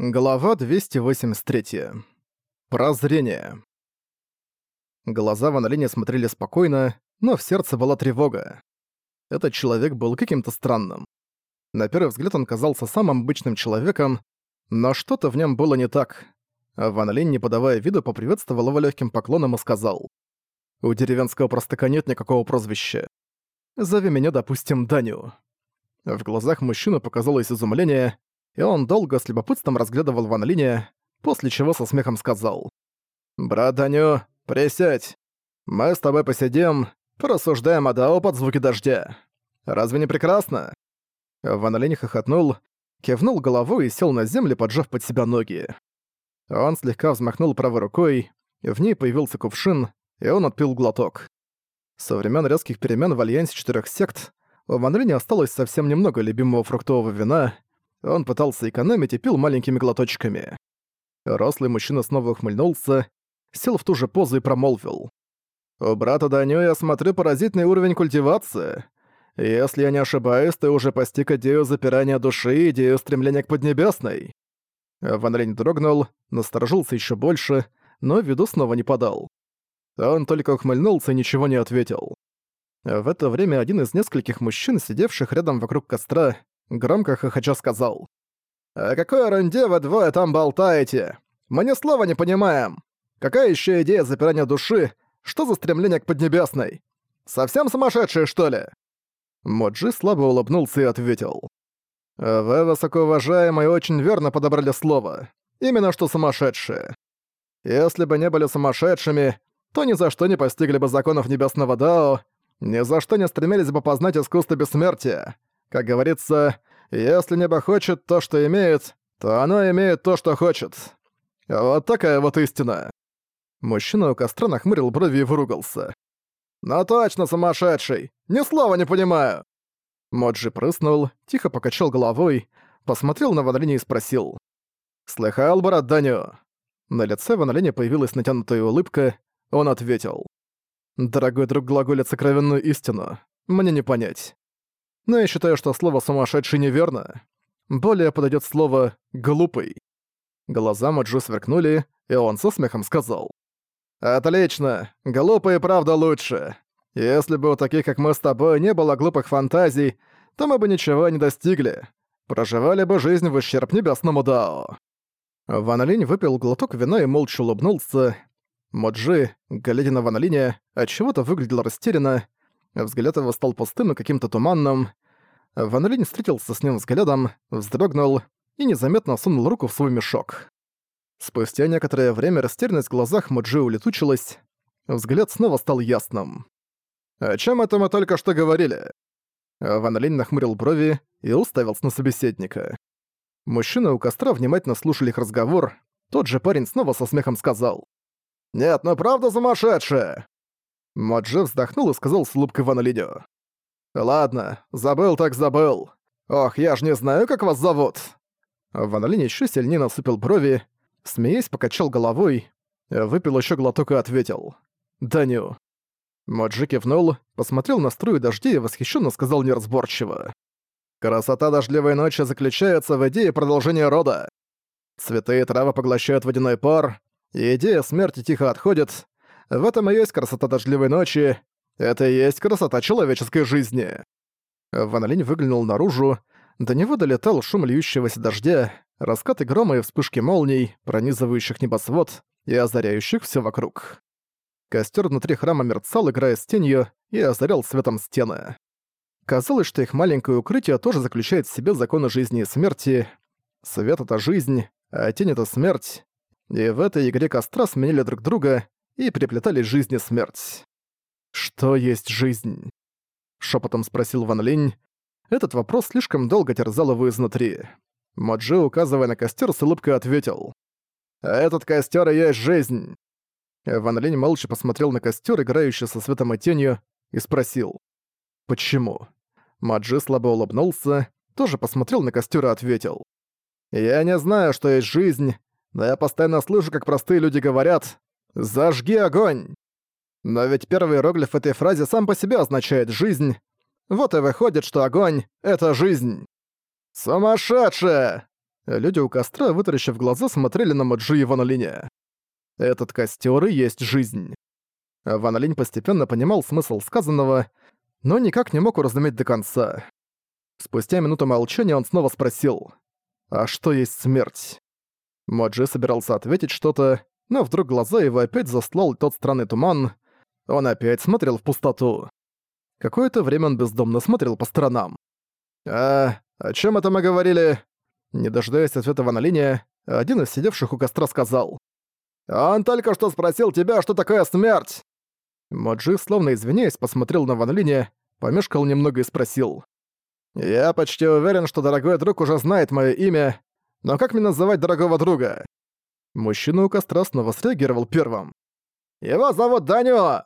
Глава 283. Прозрение. Глаза Ван смотрели спокойно, но в сердце была тревога. Этот человек был каким-то странным. На первый взгляд он казался самым обычным человеком, но что-то в нем было не так. Ван не подавая виду, поприветствовал его легким поклоном и сказал. «У деревенского простака нет никакого прозвища. Зови меня, допустим, Даню». В глазах мужчины показалось изумление, и он долго с любопытством разглядывал Ван Линя, после чего со смехом сказал. «Брат Даню, присядь. Мы с тобой посидим, порассуждаем о Дао под звуки дождя. Разве не прекрасно?» Ван Линь хохотнул, кивнул головой и сел на землю, поджав под себя ноги. Он слегка взмахнул правой рукой, в ней появился кувшин, и он отпил глоток. Со времен резких перемен в Альянсе четырех сект у Ван Линя осталось совсем немного любимого фруктового вина, он пытался экономить и пил маленькими глоточками. Рослый мужчина снова ухмыльнулся, сел в ту же позу и промолвил. «У брата Даню я смотрю поразительный уровень культивации. Если я не ошибаюсь, ты уже постиг идею запирания души и идею стремления к Поднебесной». Ван Лень дрогнул, насторожился еще больше, но виду снова не подал. Он только ухмыльнулся и ничего не ответил. В это время один из нескольких мужчин, сидевших рядом вокруг костра, Громко хохоча сказал. «О какой ерунде вы двое там болтаете? Мы ни слова не понимаем. Какая еще идея запирания души? Что за стремление к Поднебесной? Совсем сумасшедшие, что ли?» Моджи слабо улыбнулся и ответил. «Вы, высокоуважаемые, очень верно подобрали слово. Именно что сумасшедшие. Если бы не были сумасшедшими, то ни за что не постигли бы законов Небесного Дао, ни за что не стремились бы познать искусство бессмертия. Как говорится, если небо хочет то, что имеет, то оно имеет то, что хочет. Вот такая вот истина. Мужчина у костра нахмурил брови и выругался. «Ну точно сумасшедший! Ни слова не понимаю!» Моджи прыснул, тихо покачал головой, посмотрел на Ван и спросил. «Слыхал, брат Даню?» На лице Ван появилась натянутая улыбка, он ответил. «Дорогой друг глаголит сокровенную истину. Мне не понять но я считаю, что слово «сумасшедший» неверно. Более подойдет слово «глупый». Глаза Маджу сверкнули, и он со смехом сказал. «Отлично! Глупый правда лучше. Если бы у таких, как мы с тобой, не было глупых фантазий, то мы бы ничего не достигли. Проживали бы жизнь в ущерб небесному Дао». Ван Линь выпил глоток вина и молча улыбнулся. Моджи, глядя на Ван Линя, отчего-то выглядел растерянно, Взгляд его стал пустым и каким-то туманным. Ван Линь встретился с ним взглядом, вздрогнул и незаметно сунул руку в свой мешок. Спустя некоторое время растерянность в глазах Муджи улетучилась, взгляд снова стал ясным. «О чем это мы только что говорили?» Ван Линь нахмурил брови и уставился на собеседника. Мужчины у костра внимательно слушали их разговор, тот же парень снова со смехом сказал. «Нет, ну правда сумасшедшая!» Моджи вздохнул и сказал с улыбкой Ван Линю. «Ладно, забыл так забыл. Ох, я ж не знаю, как вас зовут». Ван Линь ещё сильнее насыпал брови, смеясь, покачал головой, выпил ещё глоток и ответил. «Даню». Моджи кивнул, посмотрел на струю дождей и восхищенно сказал неразборчиво. «Красота дождливой ночи заключается в идее продолжения рода. Цветы и травы поглощают водяной пар, и идея смерти тихо отходит, в этом и есть красота дождливой ночи. Это и есть красота человеческой жизни. Ван выглянул наружу. До него долетал шум льющегося дождя, раскаты грома и вспышки молний, пронизывающих небосвод и озаряющих все вокруг. Костер внутри храма мерцал, играя с тенью, и озарял светом стены. Казалось, что их маленькое укрытие тоже заключает в себе законы жизни и смерти. Свет — это жизнь, а тень — это смерть. И в этой игре костра сменили друг друга, и переплетались жизнь и смерть. «Что есть жизнь?» — шепотом спросил Ван Линь. Этот вопрос слишком долго терзал его изнутри. Моджи, указывая на костер, с улыбкой ответил. «Этот костер и есть жизнь!» Ван Линь молча посмотрел на костер, играющий со светом и тенью, и спросил. «Почему?» Маджи слабо улыбнулся, тоже посмотрел на костер и ответил. «Я не знаю, что есть жизнь, но я постоянно слышу, как простые люди говорят, «Зажги огонь!» Но ведь первый иероглиф этой фразе сам по себе означает «жизнь». Вот и выходит, что огонь — это жизнь. «Сумасшедшая!» Люди у костра, вытаращив глаза, смотрели на Маджи и Ван. Этот костер и есть жизнь. Ван постепенно понимал смысл сказанного, но никак не мог уразуметь до конца. Спустя минуту молчания он снова спросил, «А что есть смерть?» Моджи собирался ответить что-то, но вдруг глаза его опять заслал тот странный туман. Он опять смотрел в пустоту. Какое-то время он бездомно смотрел по сторонам. «А, о чем это мы говорили?» Не дожидаясь ответа Ван Линя, один из сидевших у костра сказал. «Он только что спросил тебя, что такое смерть!» Моджи, словно извиняясь, посмотрел на Ван Линя, помешкал немного и спросил. «Я почти уверен, что дорогой друг уже знает мое имя, но как мне называть дорогого друга?» Мужчина у костра снова среагировал первым. «Его зовут Данио!»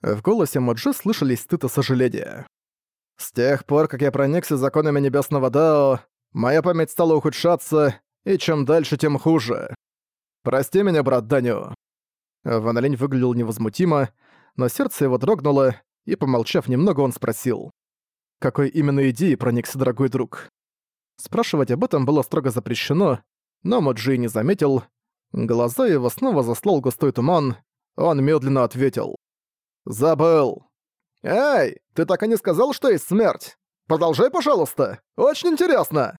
В голосе Моджи слышались стыд и сожаление. «С тех пор, как я проникся законами Небесного Дао, моя память стала ухудшаться, и чем дальше, тем хуже. Прости меня, брат Данио». Ван выглядел невозмутимо, но сердце его дрогнуло, и, помолчав немного, он спросил. «Какой именно идеей проникся дорогой друг?» Спрашивать об этом было строго запрещено, но Моджи не заметил. Глаза его снова заслал густой туман, он медленно ответил. «Забыл!» «Эй, ты так и не сказал, что есть смерть! Продолжай, пожалуйста! Очень интересно!»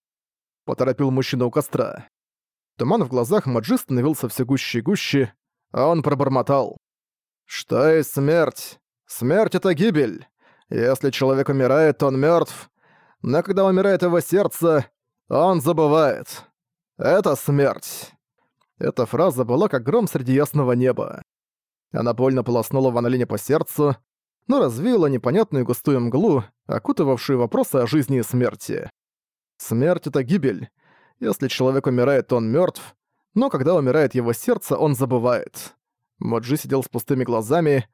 Поторопил мужчина у костра. Туман в глазах Маджи становился все гуще и гуще, а он пробормотал. «Что есть смерть? Смерть — это гибель. Если человек умирает, то он мертв, но когда умирает его сердце, он забывает. Это смерть». Эта фраза была как гром среди ясного неба. Она больно полоснула Ван Линя по сердцу, но развеяла непонятную густую мглу, окутывавшую вопросы о жизни и смерти. Смерть — это гибель. Если человек умирает, то он мертв, но когда умирает его сердце, он забывает. Моджи сидел с пустыми глазами.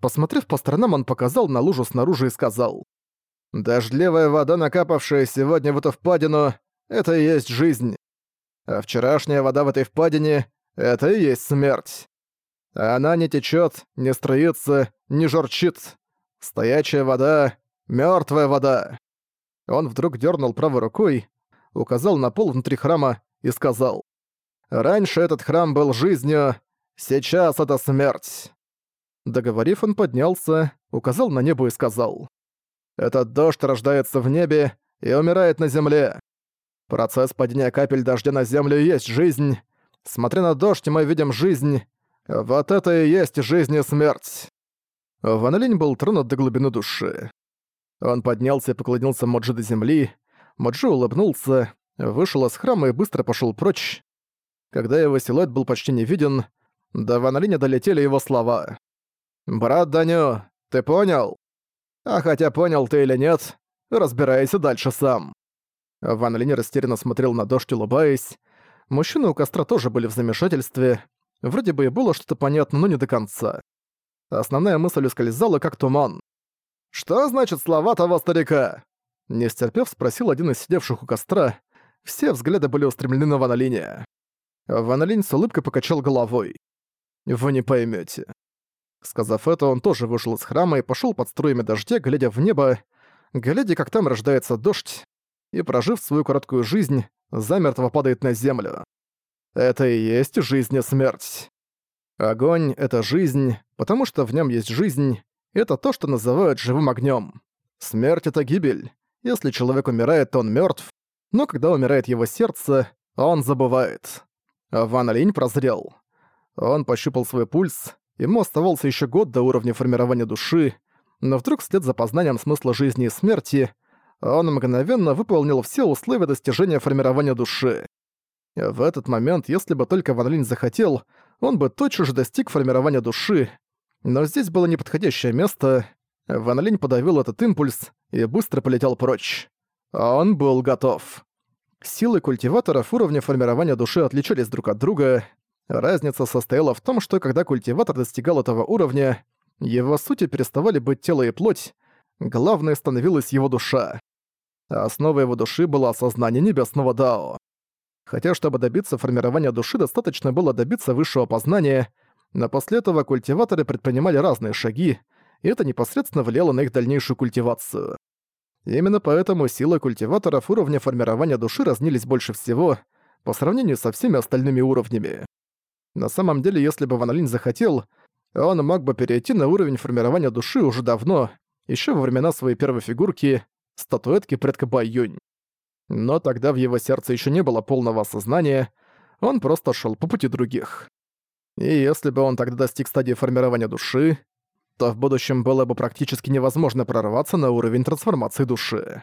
Посмотрев по сторонам, он показал на лужу снаружи и сказал. «Дождливая вода, накапавшая сегодня в эту впадину, это и есть жизнь. А вчерашняя вода в этой впадине — это и есть смерть. Она не течет, не струится, не журчит. Стоячая вода, мертвая вода. Он вдруг дернул правой рукой, указал на пол внутри храма и сказал. «Раньше этот храм был жизнью, сейчас это смерть». Договорив, он поднялся, указал на небо и сказал. «Этот дождь рождается в небе и умирает на земле. Процесс падения капель дождя на землю есть жизнь. Смотря на дождь, мы видим жизнь. Вот это и есть жизнь и смерть». Ван Линь был тронут до глубины души. Он поднялся и поклонился Моджи до земли. Моджи улыбнулся, вышел из храма и быстро пошел прочь. Когда его силуэт был почти не виден, до Ван Линя долетели его слова. «Брат Даню, ты понял? А хотя понял ты или нет, разбирайся дальше сам». Ван Линь растерянно смотрел на дождь, улыбаясь. Мужчины у костра тоже были в замешательстве. Вроде бы и было что-то понятно, но не до конца. Основная мысль ускользала, как туман. «Что значит слова того старика?» Не стерпев, спросил один из сидевших у костра. Все взгляды были устремлены на Ван Линя. Ван Линь с улыбкой покачал головой. «Вы не поймете. Сказав это, он тоже вышел из храма и пошел под струями дождя, глядя в небо, глядя, как там рождается дождь, и, прожив свою короткую жизнь, замертво падает на землю. Это и есть жизнь и смерть. Огонь — это жизнь, потому что в нем есть жизнь, это то, что называют живым огнем. Смерть — это гибель. Если человек умирает, то он мертв, но когда умирает его сердце, он забывает. Ван Линь прозрел. Он пощупал свой пульс, ему оставался еще год до уровня формирования души, но вдруг вслед за познанием смысла жизни и смерти он мгновенно выполнил все условия достижения формирования души. В этот момент, если бы только Ван Линь захотел, он бы тотчас же достиг формирования души. Но здесь было неподходящее место. Ван Линь подавил этот импульс и быстро полетел прочь. Он был готов. Силы культиваторов уровня формирования души отличались друг от друга. Разница состояла в том, что когда культиватор достигал этого уровня, его сути переставали быть тело и плоть, главное становилась его душа. Основой его души было осознание небесного Дао. Хотя, чтобы добиться формирования души, достаточно было добиться высшего познания, но после этого культиваторы предпринимали разные шаги, и это непосредственно влияло на их дальнейшую культивацию. Именно поэтому силы культиваторов уровня формирования души разнились больше всего, по сравнению со всеми остальными уровнями. На самом деле, если бы Ван Линь захотел, он мог бы перейти на уровень формирования души уже давно, еще во времена своей первой фигурки, статуэтки предка Бай Юнь. Но тогда в его сердце еще не было полного осознания, он просто шел по пути других. И если бы он тогда достиг стадии формирования души, то в будущем было бы практически невозможно прорваться на уровень трансформации души.